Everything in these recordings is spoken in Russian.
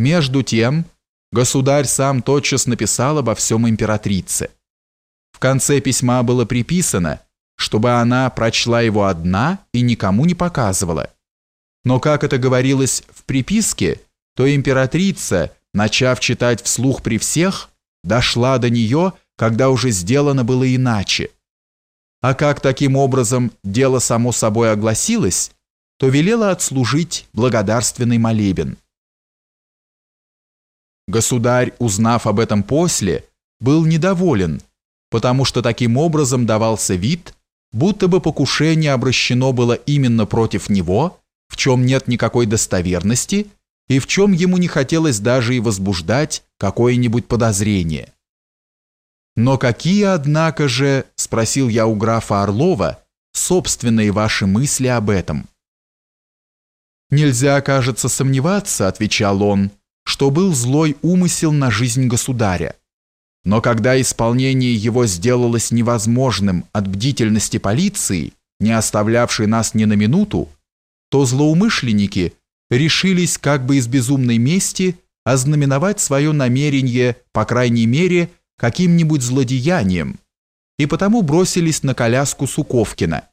Между тем, государь сам тотчас написал обо всем императрице. В конце письма было приписано, чтобы она прочла его одна и никому не показывала. Но как это говорилось в приписке, то императрица, начав читать вслух при всех, дошла до нее, когда уже сделано было иначе. А как таким образом дело само собой огласилось, то велела отслужить благодарственный молебен. Государь, узнав об этом после, был недоволен, потому что таким образом давался вид, будто бы покушение обращено было именно против него, в чем нет никакой достоверности и в чем ему не хотелось даже и возбуждать какое-нибудь подозрение. «Но какие, однако же, — спросил я у графа Орлова, — собственные ваши мысли об этом?» «Нельзя, кажется, сомневаться, — отвечал он, — что был злой умысел на жизнь государя. Но когда исполнение его сделалось невозможным от бдительности полиции, не оставлявшей нас ни на минуту, то злоумышленники решились как бы из безумной мести ознаменовать свое намерение, по крайней мере, каким-нибудь злодеянием, и потому бросились на коляску Суковкина,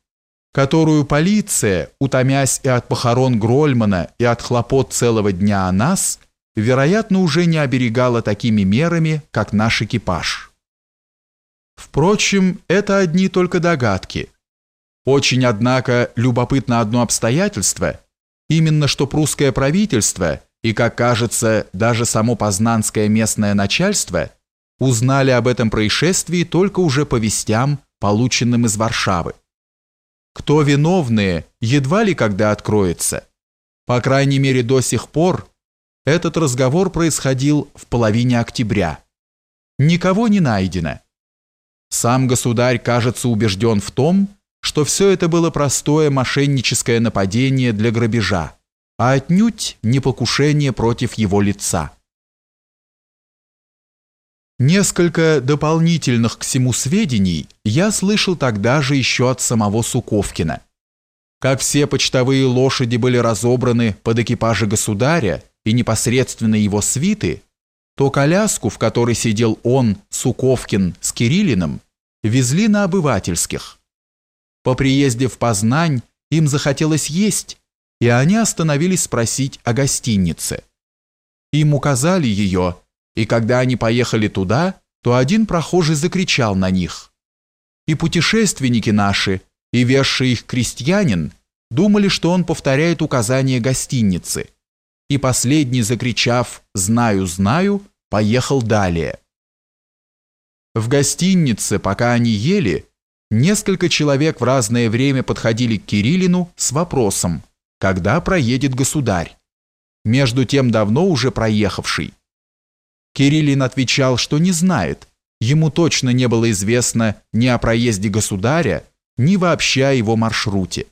которую полиция, утомясь и от похорон Грольмана, и от хлопот целого дня о нас, вероятно, уже не оберегала такими мерами, как наш экипаж. Впрочем, это одни только догадки. Очень, однако, любопытно одно обстоятельство, именно что прусское правительство и, как кажется, даже само познанское местное начальство узнали об этом происшествии только уже по вестям, полученным из Варшавы. Кто виновные, едва ли когда откроется. По крайней мере, до сих пор этот разговор происходил в половине октября. Никого не найдено. Сам государь, кажется, убежден в том, что все это было простое мошенническое нападение для грабежа, а отнюдь не покушение против его лица. Несколько дополнительных к всему сведений я слышал тогда же еще от самого Суковкина. Как все почтовые лошади были разобраны под экипажи государя и непосредственно его свиты, то коляску, в которой сидел он, Суковкин, с Кириллиным, везли на обывательских. По приезде в Познань им захотелось есть, и они остановились спросить о гостинице. Им указали ее, и когда они поехали туда, то один прохожий закричал на них. И путешественники наши, и везший их крестьянин, думали, что он повторяет указания гостиницы. И последний, закричав «Знаю, знаю», поехал далее. В гостинице, пока они ели, несколько человек в разное время подходили к Кириллину с вопросом, когда проедет государь, между тем давно уже проехавший. Кириллин отвечал, что не знает, ему точно не было известно ни о проезде государя, ни вообще о его маршруте.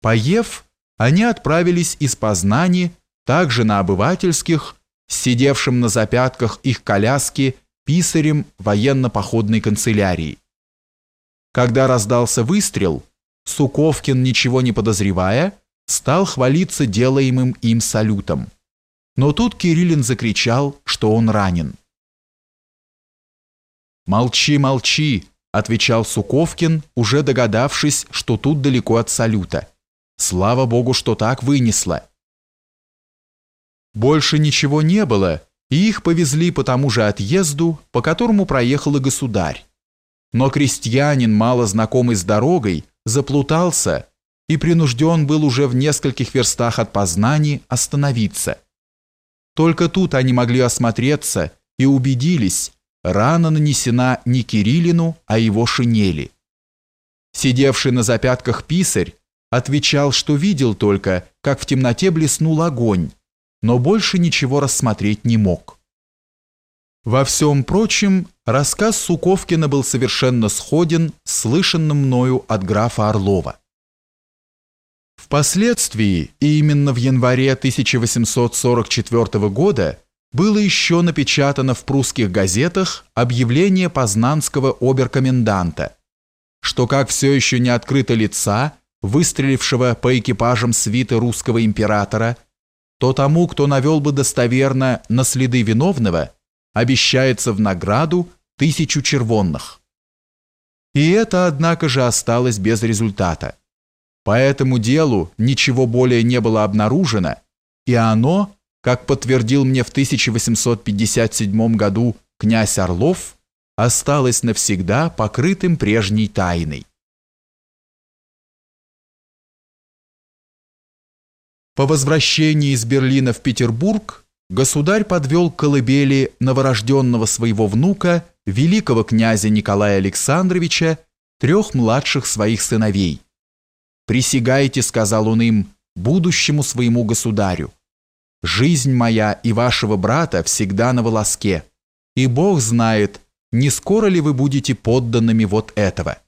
Поев, они отправились из Познани также на обывательских, сидевшим на запятках их коляски писарем военно-походной канцелярии. Когда раздался выстрел, Суковкин, ничего не подозревая, стал хвалиться делаемым им салютом. Но тут Кириллин закричал, что он ранен. «Молчи, молчи!» – отвечал Суковкин, уже догадавшись, что тут далеко от салюта. «Слава Богу, что так вынесло!» Больше ничего не было, и их повезли по тому же отъезду, по которому проехал и государь. Но крестьянин, мало знакомый с дорогой, заплутался и принужден был уже в нескольких верстах от Познани остановиться – только тут они могли осмотреться и убедились, рана нанесена не Кириллину, а его шинели. Сидевший на запятках писарь отвечал, что видел только, как в темноте блеснул огонь, но больше ничего рассмотреть не мог. Во всем прочем, рассказ Суковкина был совершенно сходен слышанным мною от графа Орлова. Впоследствии, и именно в январе 1844 года, было еще напечатано в прусских газетах объявление познанского оберкоменданта, что как все еще не открыто лица, выстрелившего по экипажам свиты русского императора, то тому, кто навел бы достоверно на следы виновного, обещается в награду тысячу червонных. И это, однако же, осталось без результата. По этому делу ничего более не было обнаружено, и оно, как подтвердил мне в 1857 году князь Орлов, осталось навсегда покрытым прежней тайной. По возвращении из Берлина в Петербург государь подвел к колыбели новорожденного своего внука, великого князя Николая Александровича, трех младших своих сыновей. «Присягайте», — сказал он им, — «будущему своему государю. Жизнь моя и вашего брата всегда на волоске, и Бог знает, не скоро ли вы будете подданными вот этого».